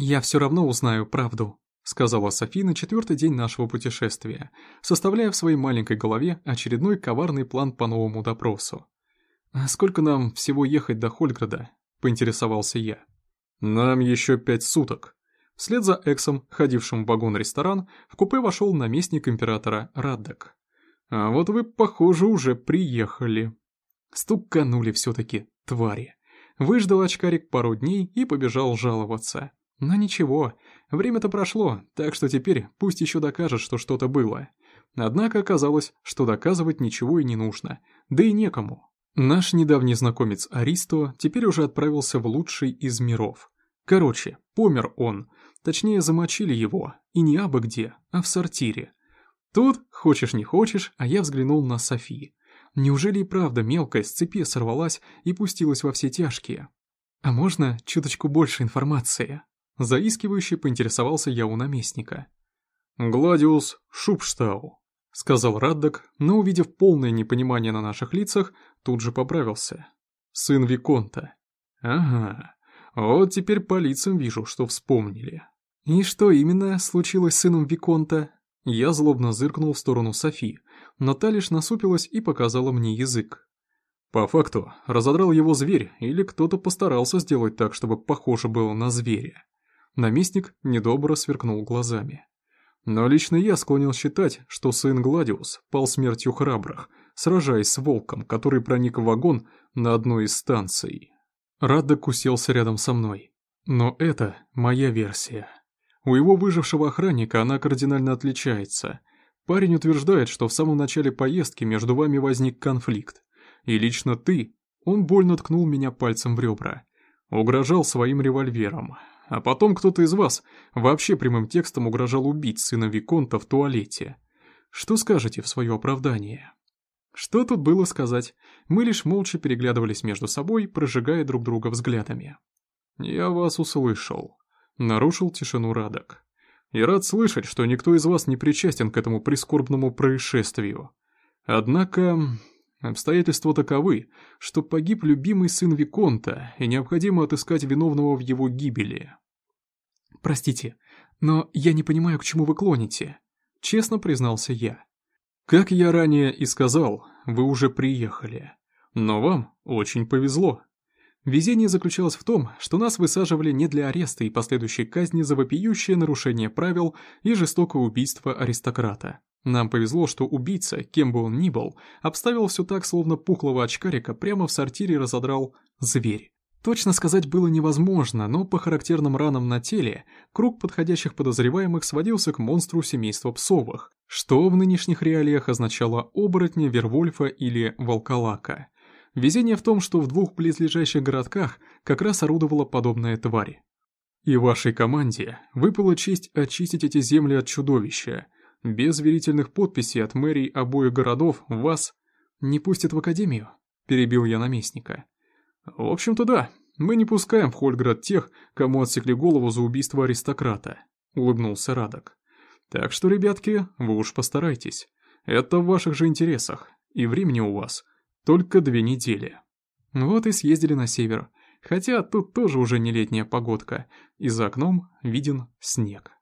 «Я все равно узнаю правду», — сказала Софи на четвертый день нашего путешествия, составляя в своей маленькой голове очередной коварный план по новому допросу. «А сколько нам всего ехать до Хольграда?» — поинтересовался я. «Нам еще пять суток». Вслед за Эксом, ходившим в вагон-ресторан, в купе вошел наместник императора Раддек. «А вот вы, похоже, уже приехали». Стуканули все-таки, твари. Выждал очкарик пару дней и побежал жаловаться. Но ничего, время-то прошло, так что теперь пусть еще докажет, что что-то было. Однако оказалось, что доказывать ничего и не нужно, да и некому. Наш недавний знакомец Аристо теперь уже отправился в лучший из миров. Короче, помер он, точнее замочили его, и не абы где, а в сортире. Тут, хочешь не хочешь, а я взглянул на Софи. Неужели и правда мелкая с цепи сорвалась и пустилась во все тяжкие? А можно чуточку больше информации? Заискивающе поинтересовался я у наместника. «Гладиус Шупштау», — сказал Раддок, но, увидев полное непонимание на наших лицах, тут же поправился. «Сын Виконта». «Ага, вот теперь по лицам вижу, что вспомнили». «И что именно случилось с сыном Виконта?» Я злобно зыркнул в сторону Софи, но та лишь насупилась и показала мне язык. По факту, разодрал его зверь, или кто-то постарался сделать так, чтобы похоже было на зверя. Наместник недобро сверкнул глазами. Но лично я склонил считать, что сын Гладиус пал смертью храбрых, сражаясь с волком, который проник в вагон на одной из станций. Раддок уселся рядом со мной. Но это моя версия. У его выжившего охранника она кардинально отличается. Парень утверждает, что в самом начале поездки между вами возник конфликт. И лично ты, он больно ткнул меня пальцем в ребра, угрожал своим револьвером, а потом кто-то из вас вообще прямым текстом угрожал убить сына Виконта в туалете. Что скажете в свое оправдание? Что тут было сказать? Мы лишь молча переглядывались между собой, прожигая друг друга взглядами. «Я вас услышал», — нарушил тишину Радок. «И рад слышать, что никто из вас не причастен к этому прискорбному происшествию. Однако Обстоятельства таковы, что погиб любимый сын Виконта, и необходимо отыскать виновного в его гибели. «Простите, но я не понимаю, к чему вы клоните», — честно признался я. «Как я ранее и сказал, вы уже приехали. Но вам очень повезло. Везение заключалось в том, что нас высаживали не для ареста и последующей казни за вопиющее нарушение правил и жестокое убийство аристократа. Нам повезло, что убийца, кем бы он ни был, обставил все так, словно пухлого очкарика прямо в сортире разодрал зверь. Точно сказать было невозможно, но по характерным ранам на теле круг подходящих подозреваемых сводился к монстру семейства псовых, что в нынешних реалиях означало оборотня, вервольфа или волколака. Везение в том, что в двух близлежащих городках как раз орудовала подобная тварь. И вашей команде выпала честь очистить эти земли от чудовища – без верительных подписей от мэрий обоих городов вас не пустят в академию?» – перебил я наместника. «В общем-то да, мы не пускаем в Хольград тех, кому отсекли голову за убийство аристократа», – улыбнулся Радок. «Так что, ребятки, вы уж постарайтесь. Это в ваших же интересах, и времени у вас только две недели». Вот и съездили на север, хотя тут тоже уже не летняя погодка, и за окном виден снег.